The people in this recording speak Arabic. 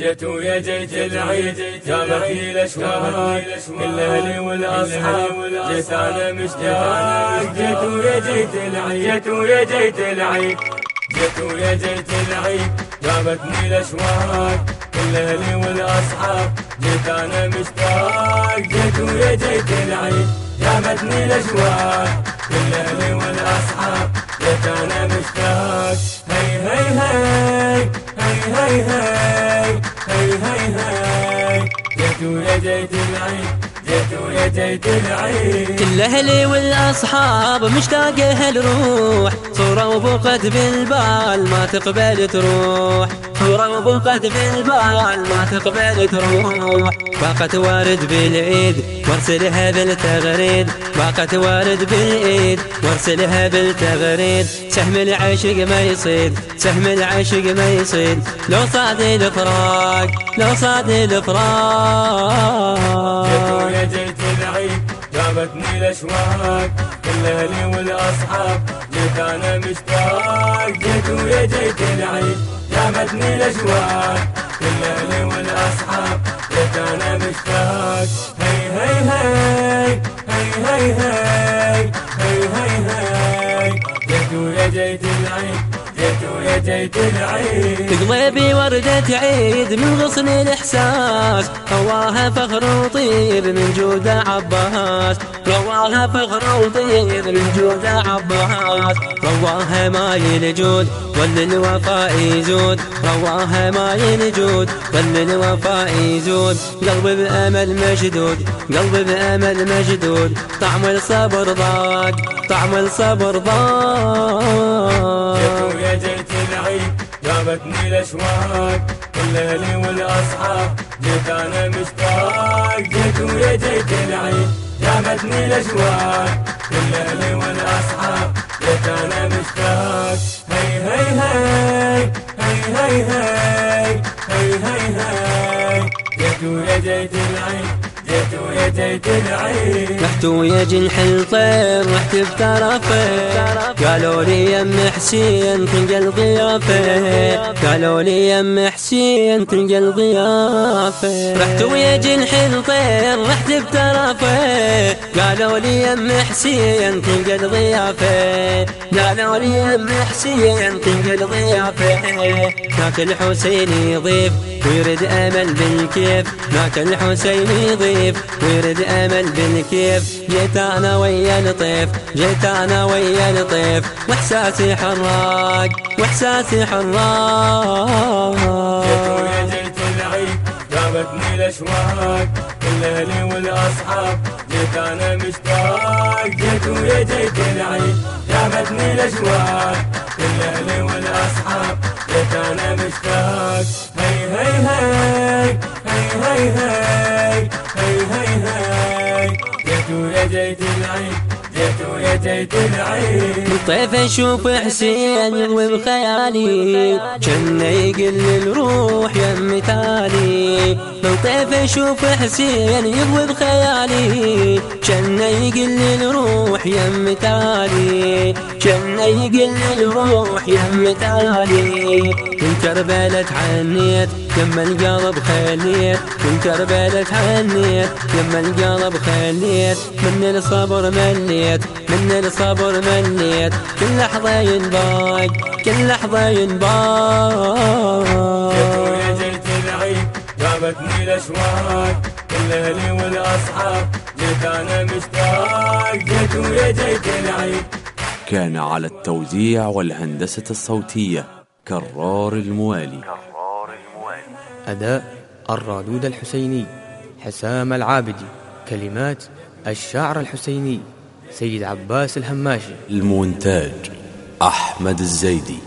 جيت ويا جيت العيد جابتني الاشواق كل أهلي والأصحاب جيت أنا مشتاق. جيت ويا جيت العيد جيت ويا جيت العيد. جيت ويا جيت العيد جابتني الاشواق كل أهلي والأصحاب جيت أنا مشتاق. جيت ويا جيت العيد جابتني الاشواق كل أهلي والأصحاب جيت أنا مشتاق. هي هي هي هي هي جيت ويا كل أهلي والأصحاب مشتاقه الروح صورة وبقت بالبال ما تقبل تروح. وبقت بالبال ما تقبل تروح. باقت وارد بالعيد وارسلها بالتغريد. باقت وارد بالعيد وارسلها بالتغريد. سهم العشق ما يصيد سهم العشق ما يصيد. لو صاد الفراق لو صاد الفراق. جيت ويا جيت العيد جابتني الأشواق. كل أهلي والأصحاب جيت أنا مشتاق. جيت ويا جيت العيد جابتني الاشواق كل أهلي والأصحاب جيت أنا مشتاق. هي هي هي هي هي هي هي هي هي. ويا جيت العيد جيت ويا العيد وردة عيد من غصن الإحساس رواها فخر وطيب من جود عباس. رواها فخر وطيب من جود عباس. رواها ماي الجود وللوفاء يزود. رواها ماي الجود وللوفاء يزود. قلبي بأمل مشدود قلبي بأمل مشدود. طعم الصبر ضاق طعم الصبر ضاق جابتني الاشواق كل أهلي والاصحاب جيت أنا مشتاق جيت ويا جيت العيد جابتني الاشواق كل أهلي والاصحاب جيت أنا مشتاق هي هي هي هي هي هي هي هي هي جيت ويا جيت العيد رحت ويا جنح الطير رحت بطرفه. قالوا لي يم حسين تلقى الضيافه قالوا لي يم حسين تلقى الضيافه رحت ويا جنح الطير رحت بطرفه. قالوا لي يم حسين تلقى الضيافه قالوا لي يم حسين تلقى الضيافه هناك الحسين يضيف ويرد أمل بالكيف. هناك الحسين يضيف كيف؟ ورد أمل بالكيف جيت أنا ويا لطيف جيت أنا ويا لطيف. وإحساسي حراق وإحساسي حراق. جيت ويا جيت العيد جابتني الأشواق. الاهلي والأصحاب جيت أنا مشتاق. جيت ويا جيت العيد جابتني الأشواق. الاهلي والأصحاب جيت أنا مشتاق. هي هي هي هي هي, هي, هي. طيف أشوف حسين يضوي بخيالي جنة يقل الروح يا مثالي. من طيف أشوف حسين يضوي جنة يقل الروح يا مثالي جنة يقل الروح يا مثالي من كربلة تعنيت يما القلب خليت. من كربلة تعنيت يما القلب خليت. من الصبر مليت من الصبر مليت. كل لحظة ينباق كل لحظة ينباق ويا جيت العيد جابتني الاشواق كل أهلي والأصحاب جيت أنا مشتاق. جيت ويا جيت العيد. كان على التوزيع والهندسة الصوتية كرار الموالي. أداء الرادود الحسيني حسام العابدي كلمات الشاعر الحسيني سيد عباس الهماشي. المونتاج أحمد الزيدي.